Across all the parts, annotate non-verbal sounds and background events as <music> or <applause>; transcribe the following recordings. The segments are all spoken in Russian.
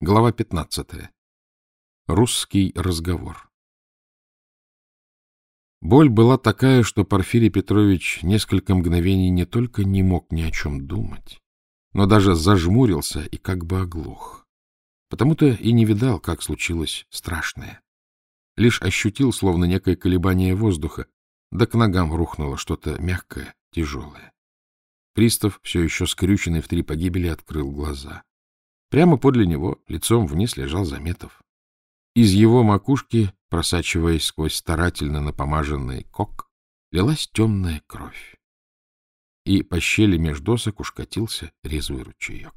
Глава 15. Русский разговор. Боль была такая, что Порфирий Петрович несколько мгновений не только не мог ни о чем думать, но даже зажмурился и как бы оглох. Потому-то и не видал, как случилось страшное. Лишь ощутил, словно некое колебание воздуха, да к ногам рухнуло что-то мягкое, тяжелое. Пристав, все еще скрюченный в три погибели, открыл глаза. Прямо подле него, лицом вниз, лежал Заметов. Из его макушки, просачиваясь сквозь старательно напомаженный кок, лилась темная кровь. И по щели меж досок уж катился резвый ручеек.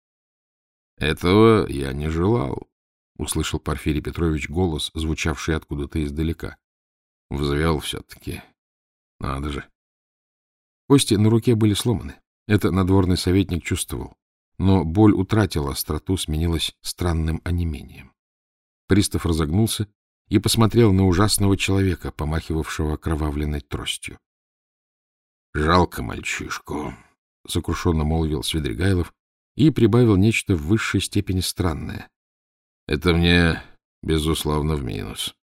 — Этого я не желал, — услышал Порфирий Петрович голос, звучавший откуда-то издалека. — Взвел все-таки. Надо же. Кости на руке были сломаны. Это надворный советник чувствовал но боль утратила остроту, сменилась странным онемением. Пристав разогнулся и посмотрел на ужасного человека, помахивавшего кровавленной тростью. — Жалко мальчишку, — сокрушенно молвил Свидригайлов и прибавил нечто в высшей степени странное. — Это мне, безусловно, в минус.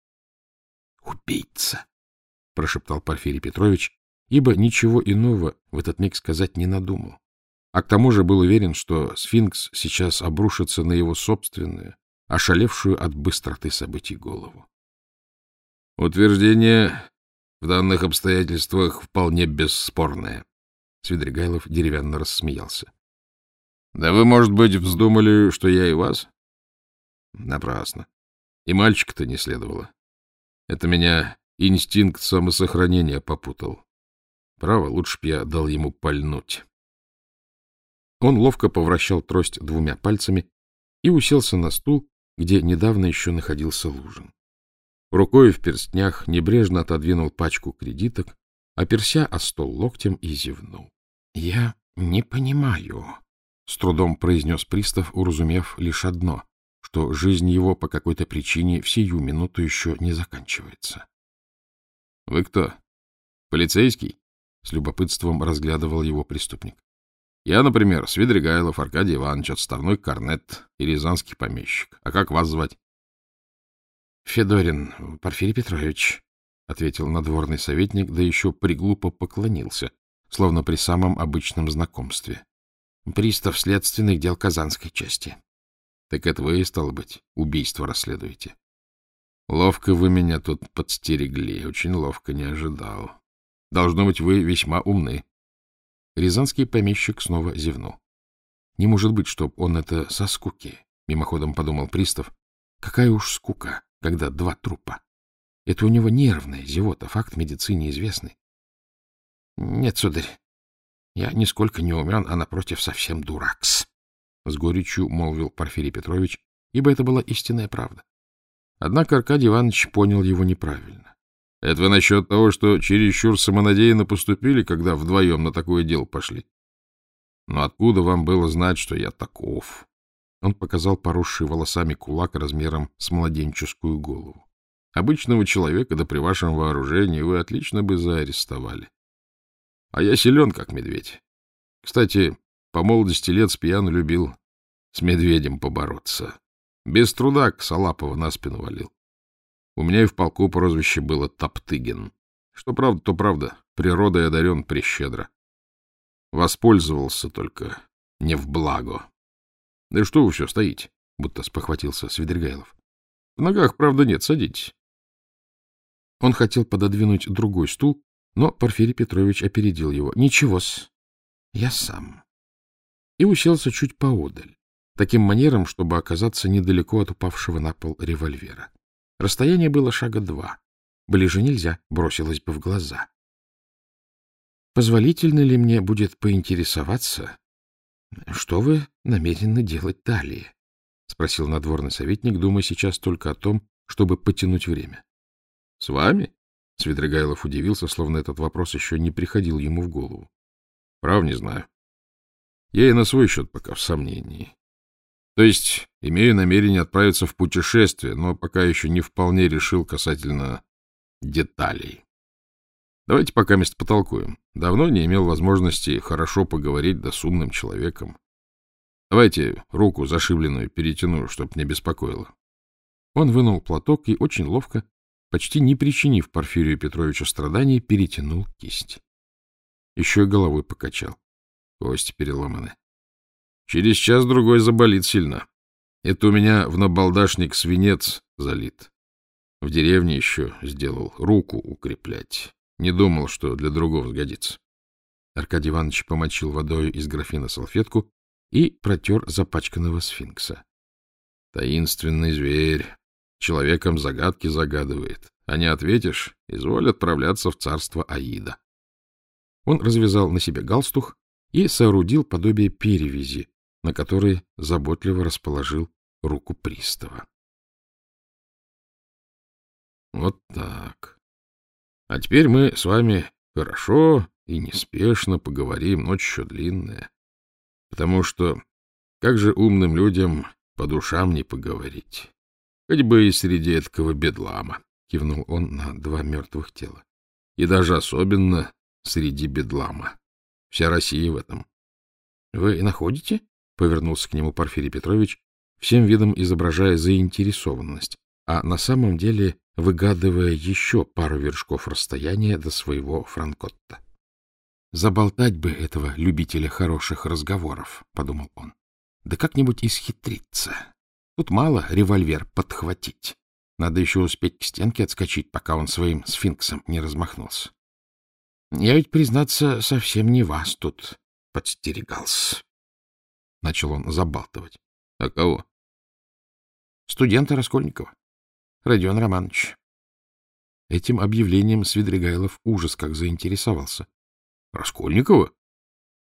— Убийца! — прошептал Порфирий Петрович, ибо ничего иного в этот миг сказать не надумал а к тому же был уверен, что сфинкс сейчас обрушится на его собственную, ошалевшую от быстроты событий голову. Утверждение в данных обстоятельствах вполне бесспорное. Свидригайлов деревянно рассмеялся. — Да вы, может быть, вздумали, что я и вас? — Напрасно. И мальчика-то не следовало. Это меня инстинкт самосохранения попутал. Право, лучше б я дал ему пальнуть. Он ловко повращал трость двумя пальцами и уселся на стул, где недавно еще находился Лужин. Рукой в перстнях небрежно отодвинул пачку кредиток, оперся о стол локтем и зевнул. — Я не понимаю, — с трудом произнес пристав, уразумев лишь одно, что жизнь его по какой-то причине в сию минуту еще не заканчивается. — Вы кто? Полицейский? — с любопытством разглядывал его преступник. Я, например, Свидригайлов Аркадий Иванович, отставной корнет и рязанский помещик. А как вас звать? — Федорин Порфирий Петрович, — ответил надворный советник, да еще приглупо поклонился, словно при самом обычном знакомстве. — Пристав следственных дел Казанской части. — Так это вы, стало быть, убийство расследуете. — Ловко вы меня тут подстерегли, очень ловко не ожидал. Должно быть, вы весьма умны. Рязанский помещик снова зевнул. Не может быть, чтоб он это со скуки, — мимоходом подумал пристав. Какая уж скука, когда два трупа. Это у него нервная зевота, факт медицине известный. Нет, сударь, я нисколько не умен, а, напротив, совсем дуракс, — с горечью молвил Порфирий Петрович, ибо это была истинная правда. Однако Аркадий Иванович понял его неправильно. — Это вы насчет того, что чересчур самонадеянно поступили, когда вдвоем на такое дело пошли? — Но откуда вам было знать, что я таков? Он показал поросший волосами кулак размером с младенческую голову. Обычного человека, да при вашем вооружении, вы отлично бы заарестовали. А я силен, как медведь. Кстати, по молодости лет с пьяну любил с медведем побороться. Без труда к Салапова на спину валил. У меня и в полку прозвище было Топтыгин. Что правда, то правда. Природой одарен прещедро. Воспользовался только не в благо. Да и что вы все стоите? Будто спохватился Свидригайлов. В ногах, правда, нет, садитесь. Он хотел пододвинуть другой стул, но Порфирий Петрович опередил его. — Ничего-с, я сам. И уселся чуть поодаль, таким манером, чтобы оказаться недалеко от упавшего на пол револьвера. Расстояние было шага два. Ближе нельзя, бросилось бы в глаза. Позволительно ли мне будет поинтересоваться, что вы намерены делать далее? — спросил надворный советник, думая сейчас только о том, чтобы потянуть время. — С вами? — Свидригайлов удивился, словно этот вопрос еще не приходил ему в голову. — Прав не знаю. Я и на свой счет пока в сомнении. То есть имею намерение отправиться в путешествие, но пока еще не вполне решил касательно деталей. Давайте пока место потолкуем. Давно не имел возможности хорошо поговорить да с умным человеком. Давайте руку зашибленную перетяну, чтоб не беспокоило. Он вынул платок и очень ловко, почти не причинив Порфирию Петровичу страданий, перетянул кисть. Еще и головой покачал. Кости переломаны. Через час-другой заболит сильно. Это у меня в набалдашник свинец залит. В деревне еще сделал руку укреплять. Не думал, что для другого сгодится. Аркадий Иванович помочил водой из графина салфетку и протер запачканного сфинкса. Таинственный зверь. Человеком загадки загадывает. А не ответишь, изволь отправляться в царство Аида. Он развязал на себе галстух и соорудил подобие перевязи, на которой заботливо расположил руку пристава. Вот так. А теперь мы с вами хорошо и неспешно поговорим, ночь еще длинная. Потому что как же умным людям по душам не поговорить? Хоть бы и среди этого бедлама, — кивнул он на два мертвых тела. И даже особенно среди бедлама. Вся Россия в этом. — Вы находите? — повернулся к нему Порфирий Петрович, всем видом изображая заинтересованность, а на самом деле выгадывая еще пару вершков расстояния до своего франкотта. «Заболтать бы этого любителя хороших разговоров», — подумал он. «Да как-нибудь исхитриться. Тут мало револьвер подхватить. Надо еще успеть к стенке отскочить, пока он своим сфинксом не размахнулся. Я ведь, признаться, совсем не вас тут подстерегался. Начал он забалтывать. — А кого? — Студента Раскольникова. Родион Романович. Этим объявлением Свидригайлов ужас как заинтересовался. — Раскольникова?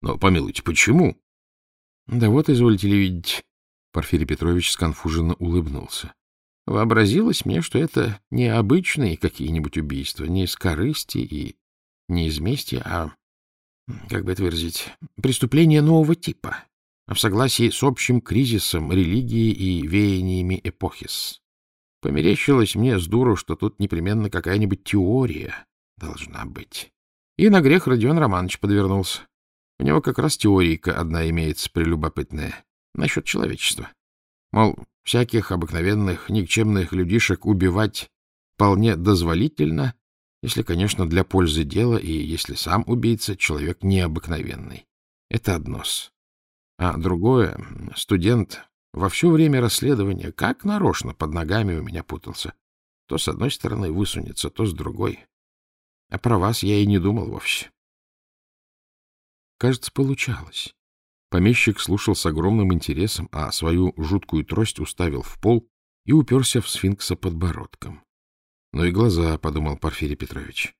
Но, помилуйте, почему? — Да вот, извольте ли видеть, Порфирий Петрович сконфуженно улыбнулся. Вообразилось мне, что это не обычные какие-нибудь убийства, не из корысти и не из мести, а, как бы это выразить, преступление нового типа, в согласии с общим кризисом религии и веяниями эпохис. Померещилось мне с дуру, что тут непременно какая-нибудь теория должна быть. И на грех Родион Романович подвернулся. У него как раз теорийка одна имеется прелюбопытная насчет человечества. Мол, всяких обыкновенных, никчемных людишек убивать вполне дозволительно, если, конечно, для пользы дела и если сам убийца человек необыкновенный. Это одно-с. А другое, студент во все время расследования как нарочно под ногами у меня путался. То с одной стороны высунется, то с другой. А про вас я и не думал вовсе. Кажется, получалось. Помещик слушал с огромным интересом, а свою жуткую трость уставил в пол и уперся в сфинкса подбородком. Ну и глаза, — подумал Порфирий Петрович.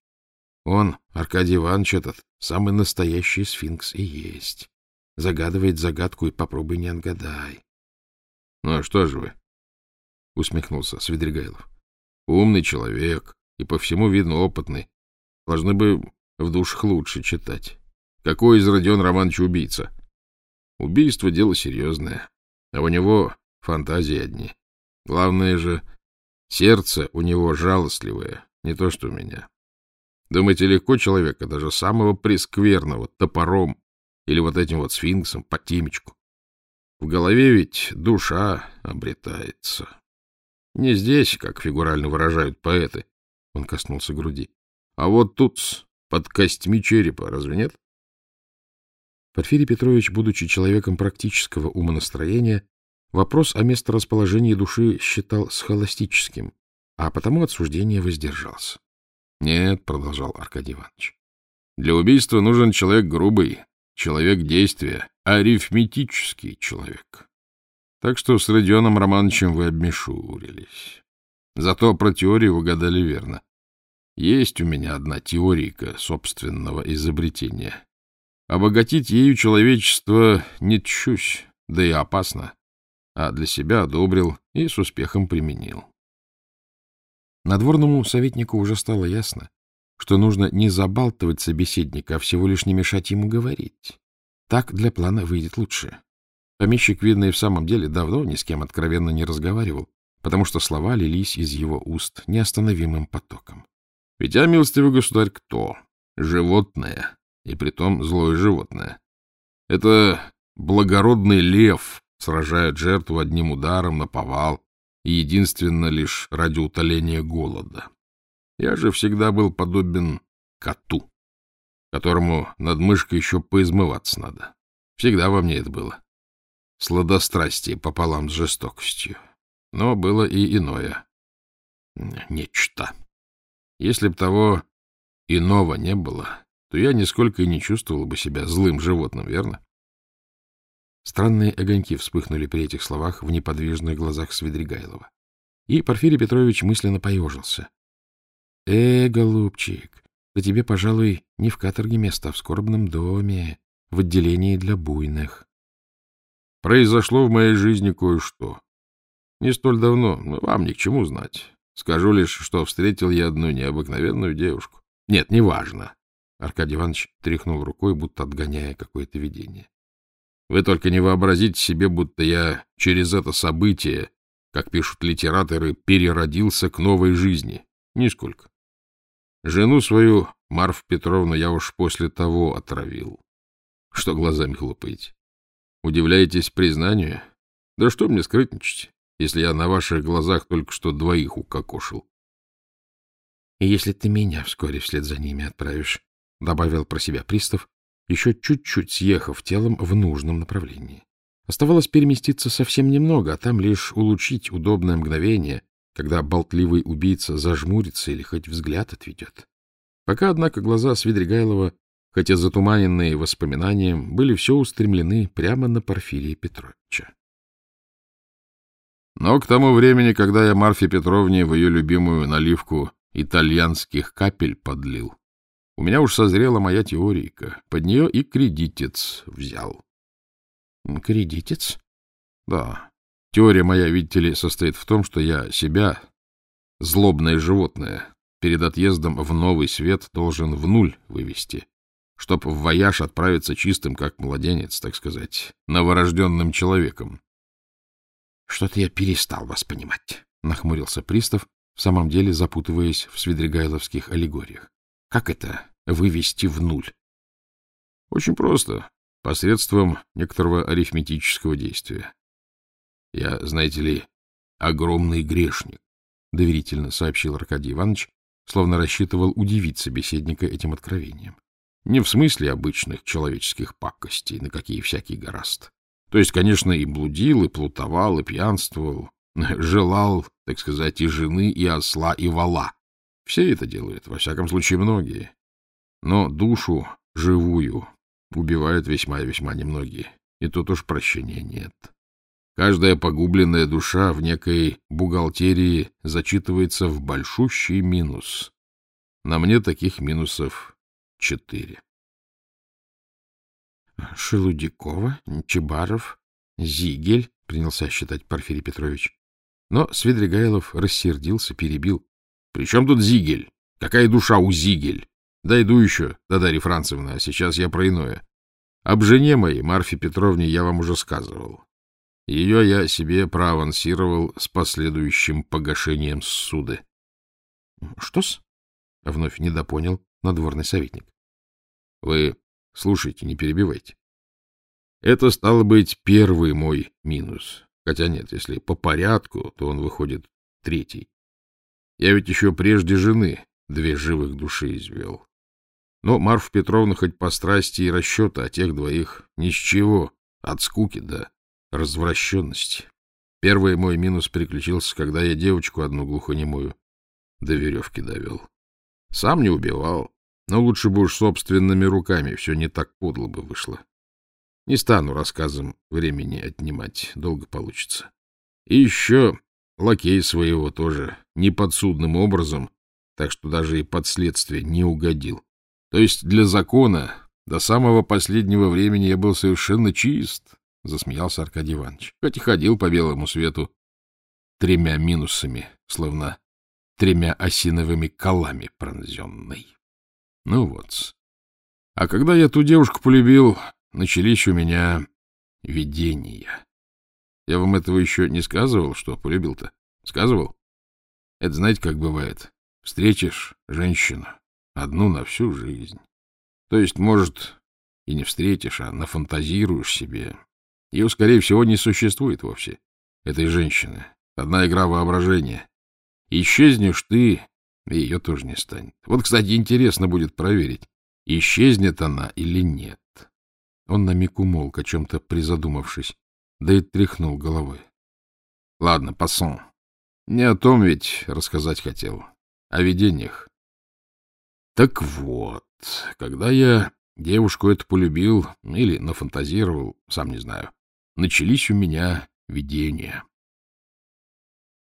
Он, Аркадий Иванович этот, самый настоящий сфинкс и есть. Загадывает загадку и попробуй не отгадай. — Ну а что же вы? — усмехнулся Свидригайлов. — Умный человек и по всему видно опытный. Должны бы в душах лучше читать. Какой из Родион Романович убийца? Убийство — дело серьезное, а у него фантазии одни. Главное же, сердце у него жалостливое, не то что у меня. Думаете, легко человека, даже самого прескверного, топором или вот этим вот сфинксом по темечку. В голове ведь душа обретается. Не здесь, как фигурально выражают поэты, он коснулся груди, а вот тут, под костьми черепа, разве нет? Порфирий Петрович, будучи человеком практического умонастроения, вопрос о месторасположении души считал схоластическим, а потому от суждения воздержался. — Нет, — продолжал Аркадий Иванович, — для убийства нужен человек грубый, человек действия, арифметический человек. Так что с Родионом Романовичем вы обмешурились. Зато про теорию угадали верно. Есть у меня одна теорика собственного изобретения. Обогатить ею человечество не тщусь, да и опасно, а для себя одобрил и с успехом применил. Надворному советнику уже стало ясно, что нужно не забалтывать собеседника, а всего лишь не мешать ему говорить. Так для плана выйдет лучше. Помещик, видно, и в самом деле давно ни с кем откровенно не разговаривал, потому что слова лились из его уст неостановимым потоком. — Ведь я, милостивый государь, кто? Животное, и притом злое животное. Это благородный лев сражает жертву одним ударом на повал и единственно лишь ради утоления голода. Я же всегда был подобен коту, которому над мышкой еще поизмываться надо. Всегда во мне это было. Сладострастие пополам с жестокостью. Но было и иное. Нечто. Если б того иного не было, то я нисколько и не чувствовал бы себя злым животным, верно? Странные огоньки вспыхнули при этих словах в неподвижных глазах Свидригайлова. И Порфирий Петрович мысленно поежился. — Э, голубчик, да тебе, пожалуй, не в каторге место, а в скорбном доме, в отделении для буйных. Произошло в моей жизни кое-что. Не столь давно, но вам ни к чему знать. Скажу лишь, что встретил я одну необыкновенную девушку. Нет, неважно. Аркадий Иванович тряхнул рукой, будто отгоняя какое-то видение. Вы только не вообразите себе, будто я через это событие, как пишут литераторы, переродился к новой жизни. Нисколько. Жену свою, Марф Петровну, я уж после того отравил. Что глазами хлопаете? Удивляетесь признанию? Да что мне скрытничать, если я на ваших глазах только что двоих укокошил? — И если ты меня вскоре вслед за ними отправишь, — добавил про себя пристав, еще чуть-чуть съехав телом в нужном направлении. Оставалось переместиться совсем немного, а там лишь улучшить удобное мгновение, когда болтливый убийца зажмурится или хоть взгляд отведет. Пока, однако, глаза Свидригайлова, хотя затуманенные воспоминанием, были все устремлены прямо на Порфирия Петровича. Но к тому времени, когда я Марфе Петровне в ее любимую наливку итальянских капель подлил, у меня уж созрела моя теорийка. Под нее и кредитец взял. — Кредитец? — Да. Теория моя, видите ли, состоит в том, что я себя, злобное животное, перед отъездом в новый свет должен в нуль вывести, чтоб в вояж отправиться чистым, как младенец, так сказать, новорожденным человеком. — Что-то я перестал вас понимать, — нахмурился пристав, в самом деле запутываясь в свидригайловских аллегориях. Как это вывести в нуль? Очень просто, посредством некоторого арифметического действия. Я, знаете ли, огромный грешник, — доверительно сообщил Аркадий Иванович, словно рассчитывал удивить собеседника этим откровением. Не в смысле обычных человеческих пакостей, на какие всякий гораст. То есть, конечно, и блудил, и плутовал, и пьянствовал, <laughs> желал, так сказать, и жены, и осла, и вала. Все это делают, во всяком случае многие. Но душу живую убивают весьма и весьма немногие, и тут уж прощения нет. Каждая погубленная душа в некой бухгалтерии зачитывается в большущий минус. На мне таких минусов четыре. Шелудякова, Чебаров, Зигель, принялся считать Порфирий Петрович. Но Свидригайлов рассердился, перебил. При чем тут Зигель? Какая душа у Зигель? Дойду еще, да-да, Францевна, а сейчас я про иное. Об жене моей, Марфе Петровне, я вам уже сказывал. Ее я себе проавансировал с последующим погашением суды. — Что-с? — вновь недопонял надворный советник. — Вы слушайте, не перебивайте. Это стало быть первый мой минус. Хотя нет, если по порядку, то он выходит третий. Я ведь еще прежде жены две живых души извел. Но Марфа Петровна хоть по страсти и расчета, а тех двоих ни с чего, от скуки до развращенности. Первый мой минус приключился, когда я девочку одну глухонемую до веревки довел. Сам не убивал, но лучше бы уж собственными руками, все не так подло бы вышло. Не стану рассказом времени отнимать, долго получится. И еще лакей своего тоже неподсудным образом, так что даже и под следствие не угодил. То есть для закона до самого последнего времени я был совершенно чист, — засмеялся Аркадий Иванович, хоть и ходил по белому свету тремя минусами, словно тремя осиновыми колами пронзенной. Ну вот. А когда я ту девушку полюбил, начались у меня видения. Я вам этого еще не сказывал, что полюбил-то? Сказывал? Это знаете, как бывает. Встретишь женщину, одну на всю жизнь. То есть, может, и не встретишь, а нафантазируешь себе. Ее, скорее всего, не существует вовсе, этой женщины. Одна игра воображения. Исчезнешь ты, и ее тоже не станет. Вот, кстати, интересно будет проверить, исчезнет она или нет. Он на миг умолк, о чем-то призадумавшись, да и тряхнул головой. Ладно, пассон. Не о том ведь рассказать хотел. О видениях. Так вот, когда я девушку эту полюбил или нафантазировал, сам не знаю, начались у меня видения.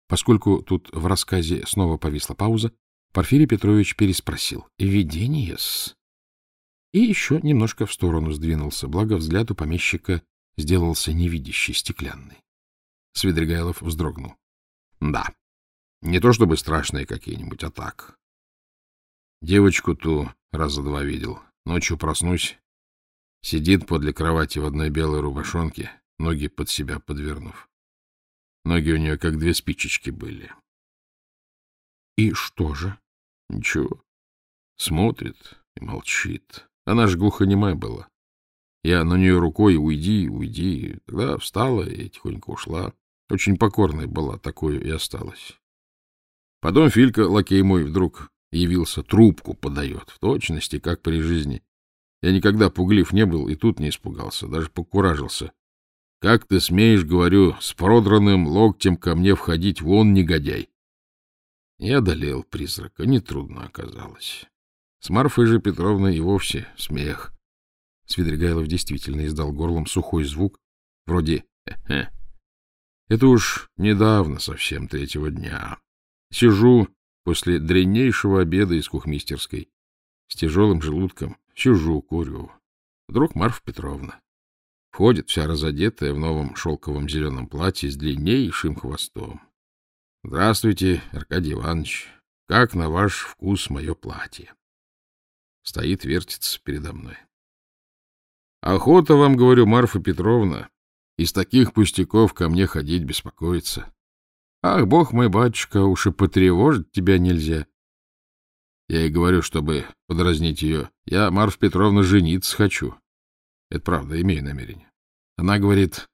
Поскольку тут в рассказе снова повисла пауза, Порфирий Петрович переспросил. — Видение-с? И еще немножко в сторону сдвинулся, благо взгляд у помещика сделался невидящий, стеклянный. Свидригайлов вздрогнул. — Да, не то чтобы страшные какие-нибудь, а так. Девочку ту раза два видел. Ночью проснусь, сидит подле кровати в одной белой рубашонке, ноги под себя подвернув. Ноги у нее как две спичечки были. — И что же? — Ничего. Смотрит и молчит. Она ж глухонемая была. Я на нее рукой «Уйди, уйди». Тогда встала и тихонько ушла. Очень покорной была, такой и осталась. Потом Филька, лакей мой, вдруг явился, трубку подает, в точности, как при жизни. Я никогда пуглив не был и тут не испугался, даже покуражился. Как ты смеешь, говорю, с продранным локтем ко мне входить, вон негодяй? Я одолел призрака, нетрудно оказалось. С Марфой же Петровной и вовсе смех. Свидригайлов действительно издал горлом сухой звук, вроде «хе-хе». Это уж недавно совсем, третьего дня. Сижу после дреннейшего обеда из кухмистерской, с тяжелым желудком, сижу, курю. Вдруг Марфа Петровна. Входит вся разодетая в новом шелковом зеленом платье с длиннейшим хвостом. — Здравствуйте, Аркадий Иванович. Как на ваш вкус мое платье? Стоит, вертится передо мной. Охота вам, говорю, Марфа Петровна, из таких пустяков ко мне ходить беспокоиться. Ах, бог мой, батюшка, уж и потревожить тебя нельзя. Я ей говорю, чтобы подразнить ее. Я, Марфа Петровна, жениться хочу. Это правда, имею намерение. Она говорит,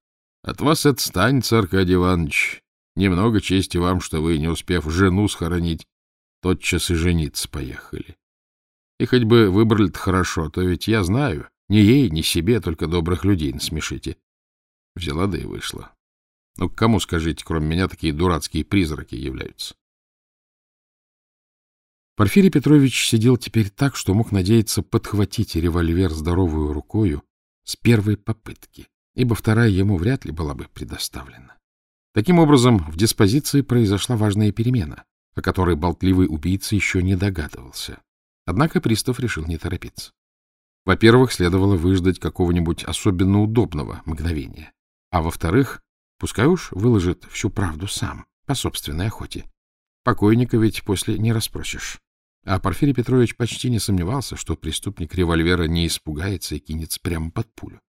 от вас отстанется, Аркадий Иванович. Немного чести вам, что вы, не успев жену схоронить, тотчас и жениться поехали. И хоть бы выбрали-то хорошо, то ведь я знаю, ни ей, ни себе, только добрых людей насмешите. Взяла да и вышла. Ну, к кому, скажите, кроме меня, такие дурацкие призраки являются? Порфирий Петрович сидел теперь так, что мог надеяться подхватить револьвер здоровую рукою с первой попытки, ибо вторая ему вряд ли была бы предоставлена. Таким образом, в диспозиции произошла важная перемена, о которой болтливый убийца еще не догадывался. Однако пристав решил не торопиться. Во-первых, следовало выждать какого-нибудь особенно удобного мгновения. А во-вторых, пускай уж выложит всю правду сам, по собственной охоте. Покойника ведь после не расспросишь. А Порфирий Петрович почти не сомневался, что преступник револьвера не испугается и кинется прямо под пулю.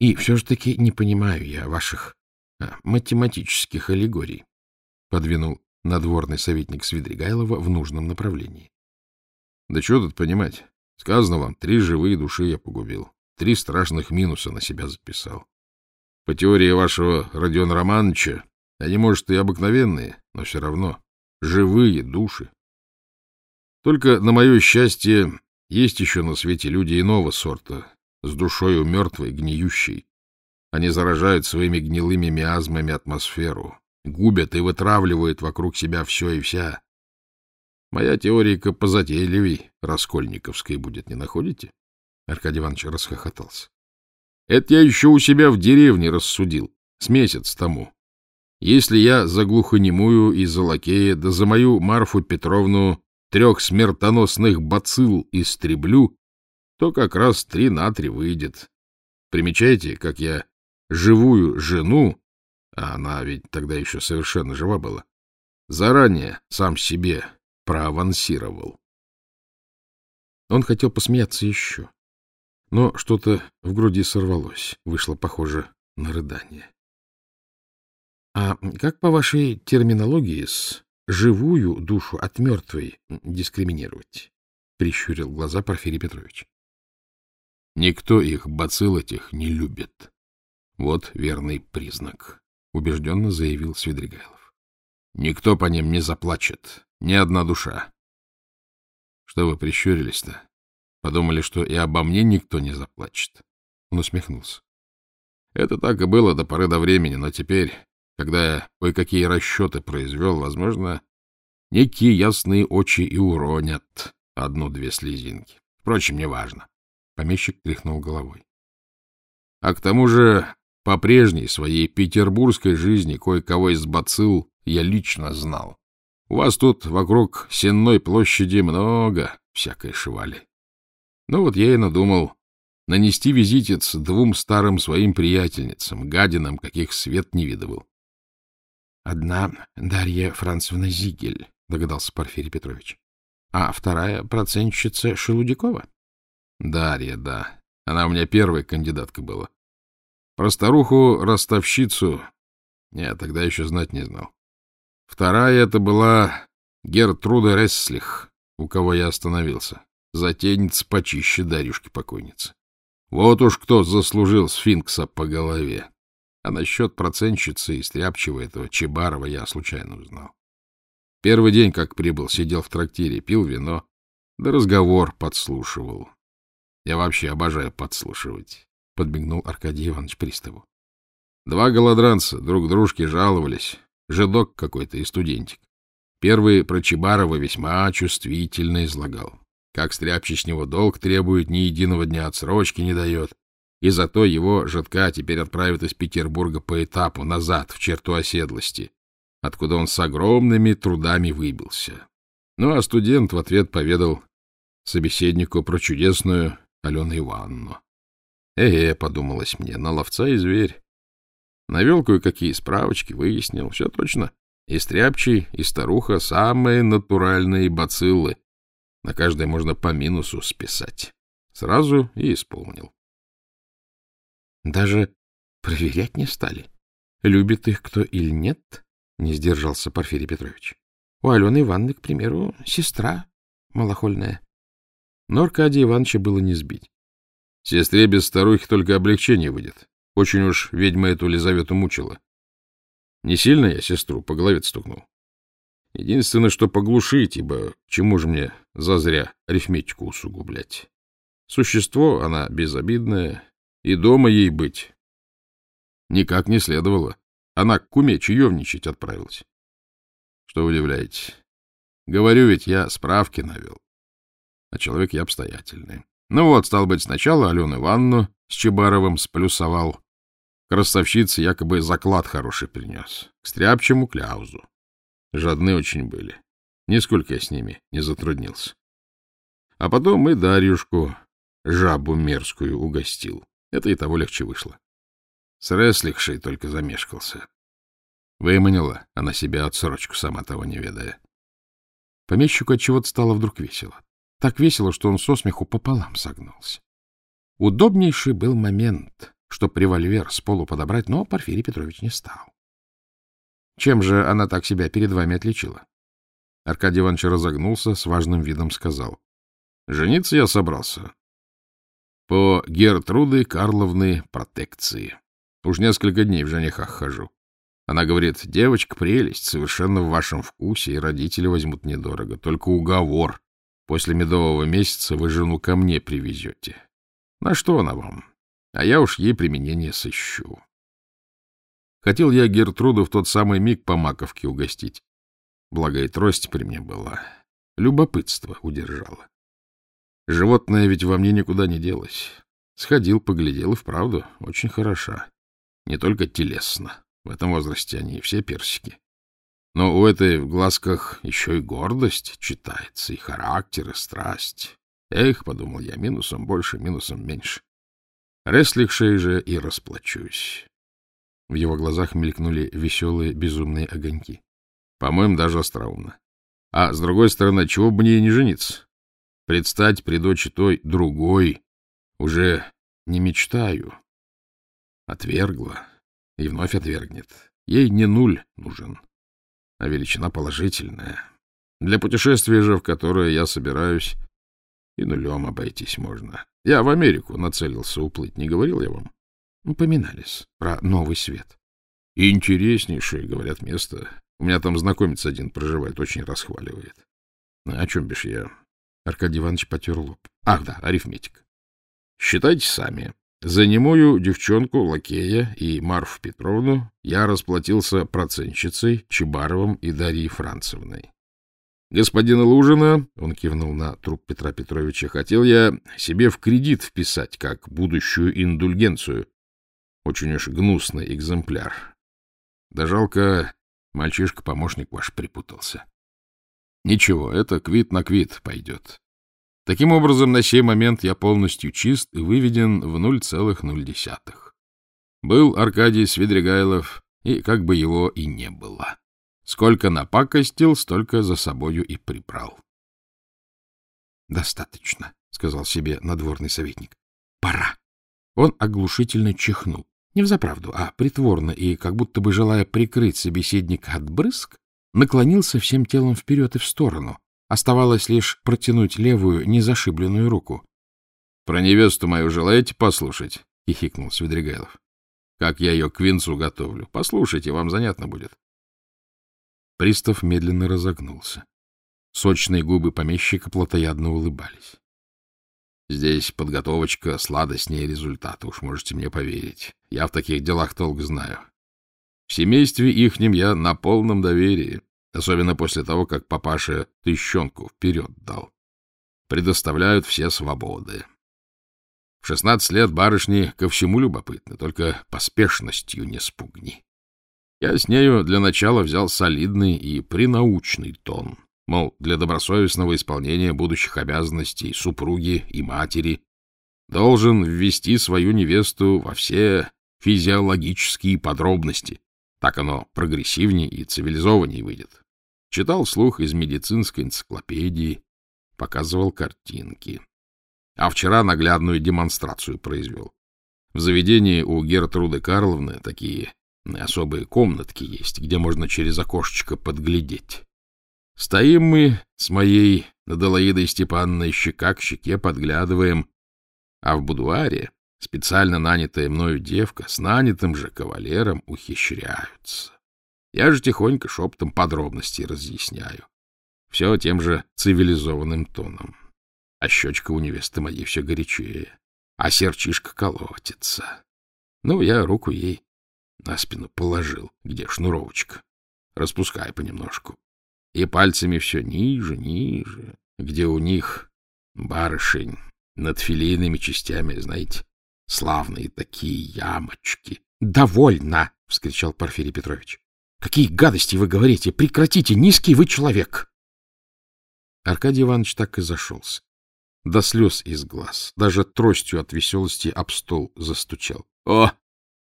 И все же таки не понимаю я ваших а, математических аллегорий, — подвинул надворный советник Свидригайлова в нужном направлении. — Да что тут понимать? Сказано вам, три живые души я погубил. Три страшных минуса на себя записал. По теории вашего Родиона Романовича, они, может, и обыкновенные, но все равно живые души. Только, на мое счастье, есть еще на свете люди иного сорта, с душой у мертвой, гниющей. Они заражают своими гнилыми миазмами атмосферу, губят и вытравливают вокруг себя все и вся. Моя теорика позатейливей раскольниковской будет, не находите? Аркадий Иванович расхохотался. Это я еще у себя в деревне рассудил, с месяц тому. Если я за глухонемую и за лакея, да за мою Марфу Петровну трех смертоносных бацилл истреблю, то как раз три на три выйдет. Примечайте, как я живую жену а она ведь тогда еще совершенно жива была, заранее сам себе проавансировал. Он хотел посмеяться еще, но что-то в груди сорвалось, вышло похоже на рыдание. — А как по вашей терминологии с живую душу от мертвой дискриминировать? — прищурил глаза Порфирий Петрович. Никто их, бацилл этих, не любит. Вот верный признак, — убежденно заявил Свидригайлов. Никто по ним не заплачет, ни одна душа. Что вы прищурились-то? Подумали, что и обо мне никто не заплачет. Он усмехнулся. Это так и было до поры до времени, но теперь, когда я кое-какие расчеты произвел, возможно, некие ясные очи и уронят одну-две слезинки. Впрочем, неважно. Помещик тряхнул головой. А к тому же, по прежней своей петербургской жизни кое-кого из бацилл я лично знал. У вас тут вокруг Сенной площади много всякой шивали. Ну вот я и надумал нанести визитец двум старым своим приятельницам, гадинам, каких свет не видывал. — Одна Дарья Францевна Зигель, — догадался Порфирий Петрович. — А вторая процентщица Шелудякова? — Дарья, да. Она у меня первая кандидатка была. Про старуху-ростовщицу я тогда еще знать не знал. Вторая это была Гертруда Ресслих, у кого я остановился. Затейница почище Дарюшки-покойницы. Вот уж кто заслужил сфинкса по голове. А насчет процентщицы и стряпчего этого Чебарова я случайно узнал. Первый день, как прибыл, сидел в трактире, пил вино, да разговор подслушивал. Я вообще обожаю подслушивать, — подмигнул Аркадий Иванович Приставу. Два голодранца друг дружке жаловались, жидок какой-то и студентик. Первый про Чебарова весьма чувствительно излагал. Как стряпчий с него долг требует, ни единого дня отсрочки не дает. И зато его жидка теперь отправят из Петербурга по этапу назад, в черту оседлости, откуда он с огромными трудами выбился. Ну, а студент в ответ поведал собеседнику про чудесную Алену Ивановну. Э-э, подумалось мне, на ловца и зверь. Навел кое-какие справочки, выяснил, все точно. И стряпчий, и старуха — самые натуральные бациллы, на каждое можно по минусу списать. Сразу и исполнил. Даже проверять не стали. Любит их кто или нет, не сдержался Порфирий Петрович. У Алены Ивановны, к примеру, сестра малохольная. Но Аркадия Ивановича было не сбить. Сестре без старухи только облегчение выйдет. Очень уж ведьма эту Лизавету мучила. Не сильно я сестру по голове стукнул. Единственное, что поглушить, ибо чему же мне зазря арифметику усугублять. Существо, она безобидная, и дома ей быть. Никак не следовало. Она к куме чаевничать отправилась. Что удивляете? Говорю ведь, я справки навел. А человек я обстоятельный. Ну вот, стал быть, сначала Алену Ивановну с Чебаровым сплюсовал. К ростовщице якобы заклад хороший принес. К стряпчему кляузу. Жадны очень были. Нисколько я с ними не затруднился. А потом мы Дарьюшку, жабу мерзкую, угостил. Это и того легче вышло. С Реслихшей только замешкался. Выманила она себя отсрочку, сама того не ведая. Помещику от чего-то стало вдруг весело. Так весело, что он со смеху пополам согнулся. Удобнейший был момент, чтоб револьвер с полу подобрать, но Порфирий Петрович не стал. Чем же она так себя перед вами отличила? Аркадий Иванович разогнулся, с важным видом сказал. — Жениться я собрался. По Гертруды Карловны протекции. Уж несколько дней в женихах хожу. Она говорит, девочка прелесть, совершенно в вашем вкусе, и родители возьмут недорого. Только уговор. После медового месяца вы жену ко мне привезете. На что она вам? А я уж ей применение сыщу. Хотел я Гертруду в тот самый миг по маковке угостить. Благо и трость при мне была. Любопытство удержало. Животное ведь во мне никуда не делось. Сходил, поглядел, и вправду очень хороша. Не только телесно. В этом возрасте они все персики. Но у этой в глазках еще и гордость читается, и характер, и страсть. Эх, подумал я, минусом больше, минусом меньше. Реслихшей же и расплачусь. В его глазах мелькнули веселые, безумные огоньки. По-моему, даже остроумно. А с другой стороны, чего бы мне не жениться? Предстать при дочи той другой уже не мечтаю. Отвергла и вновь отвергнет. Ей не нуль нужен, а величина положительная. Для путешествия же, в которое я собираюсь, и нулем обойтись можно. Я в Америку нацелился уплыть, не говорил я вам? Упоминались про новый свет. Интереснейшее, говорят, место. У меня там знакомец один проживает, очень расхваливает. О чем бишь я? Аркадий Иванович потер лоб. Ах, да, арифметика. Считайте сами. За немую девчонку, лакея и Марфу Петровну я расплатился процентщицей Чебаровым и Дарьей Францевной. Господина Лужина, он кивнул на труп Петра Петровича, хотел я себе в кредит вписать, как будущую индульгенцию. Очень уж гнусный экземпляр. Да жалко, мальчишка-помощник ваш припутался. Ничего, это квит на квит пойдет. Таким образом, на сей момент я полностью чист и выведен в 0,0. Был Аркадий Свидригайлов, и как бы его и не было. Сколько напакостил, столько за собою и прибрал. — Достаточно, — сказал себе надворный советник. — Пора. Он оглушительно чихнул. Не взаправду, а притворно и, как будто бы желая прикрыть собеседника от брызг, наклонился всем телом вперед и в сторону. Оставалось лишь протянуть левую, незашибленную руку. — Про невесту мою желаете послушать? — хихикнул Свидригайлов. — Как я ее к венцу готовлю. Послушайте, вам занятно будет. Пристав медленно разогнулся. Сочные губы помещика плотоядно улыбались. Здесь подготовочка сладостнее результата, уж можете мне поверить. Я в таких делах толк знаю. В семействе ихнем я на полном доверии, особенно после того, как папаша тыщенку вперед дал. Предоставляют все свободы. В шестнадцать лет барышни ко всему любопытны, только поспешностью не спугни. Я с нею для начала взял солидный и принаучный тон. Мол, для добросовестного исполнения будущих обязанностей супруги и матери должен ввести свою невесту во все физиологические подробности. Так оно прогрессивнее и цивилизованнее выйдет. Читал слух из медицинской энциклопедии, показывал картинки. А вчера наглядную демонстрацию произвел. В заведении у Гертруды Карловны такие Особые комнатки есть, где можно через окошечко подглядеть. Стоим мы с моей Надалаидой Степанной щека к щеке подглядываем, а в будуаре специально нанятая мною девка с нанятым же кавалером ухищряются. Я же тихонько шептом подробности разъясняю. Все тем же цивилизованным тоном. А щечка у невесты моей все горячее, а серчишка колотится. Ну, я руку ей на спину положил, где шнуровочка. Распускай понемножку. И пальцами все ниже, ниже, где у них барышень над филейными частями, знаете, славные такие ямочки. — Довольно! — вскричал Порфирий Петрович. — Какие гадости вы говорите! Прекратите! Низкий вы человек! Аркадий Иванович так и зашелся. До слез из глаз. Даже тростью от веселости об стол застучал. — О,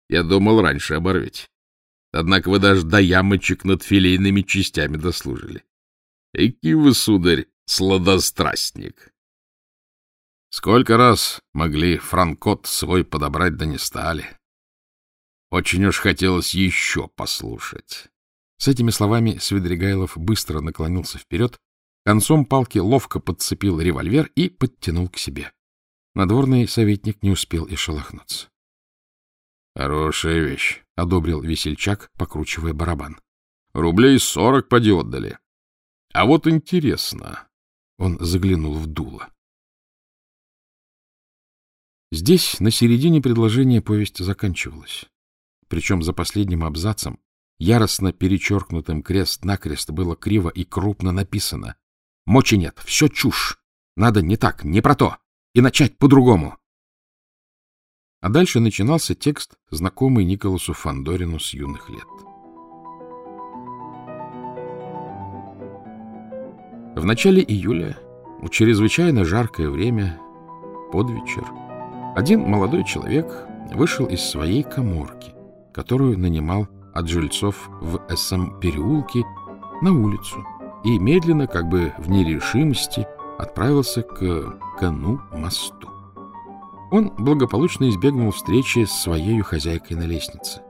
я думал, раньше оборвете. Однако вы даже до ямочек над филейными частями дослужили. Эки вы, сударь, сладострастник. Сколько раз могли франкот свой подобрать, да не стали. Очень уж хотелось еще послушать. С этими словами Свидригайлов быстро наклонился вперед, концом палки ловко подцепил револьвер и подтянул к себе. Надворный советник не успел и шелохнуться. Хорошая вещь, — одобрил весельчак, покручивая барабан. Рублей сорок поди отдали. А вот интересно. Он заглянул в дуло. Здесь, на середине предложения, повесть заканчивалась. Причем за последним абзацем, яростно перечеркнутым крест-накрест, было криво и крупно написано. «Мочи нет, все чушь. Надо не так, не про то. И начать по-другому. А дальше начинался текст, знакомый Николасу Фандорину с юных лет. В начале июля, в чрезвычайно жаркое время, под вечер, один молодой человек вышел из своей коморки, которую нанимал от жильцов в СМ-переулке на улицу и медленно, как бы в нерешимости, отправился к Кану-мосту. Он благополучно избегнул встречи с своей хозяйкой на лестнице.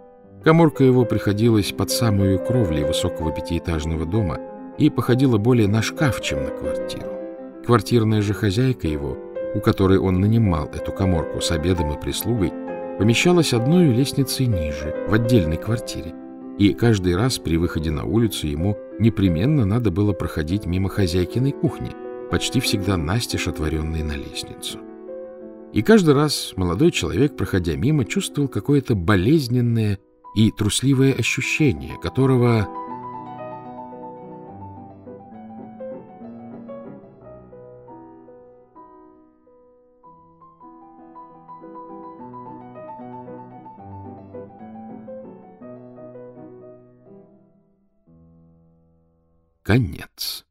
Коморка его приходилась под самую кровлей высокого пятиэтажного дома и походила более на шкаф, чем на квартиру. Квартирная же хозяйка его у которой он нанимал эту коморку с обедом и прислугой, помещалась одной лестницей ниже, в отдельной квартире, и каждый раз при выходе на улицу ему непременно надо было проходить мимо хозяйкиной кухни, почти всегда настежь отворенной на лестницу. И каждый раз молодой человек, проходя мимо, чувствовал какое-то болезненное и трусливое ощущение, которого Конец.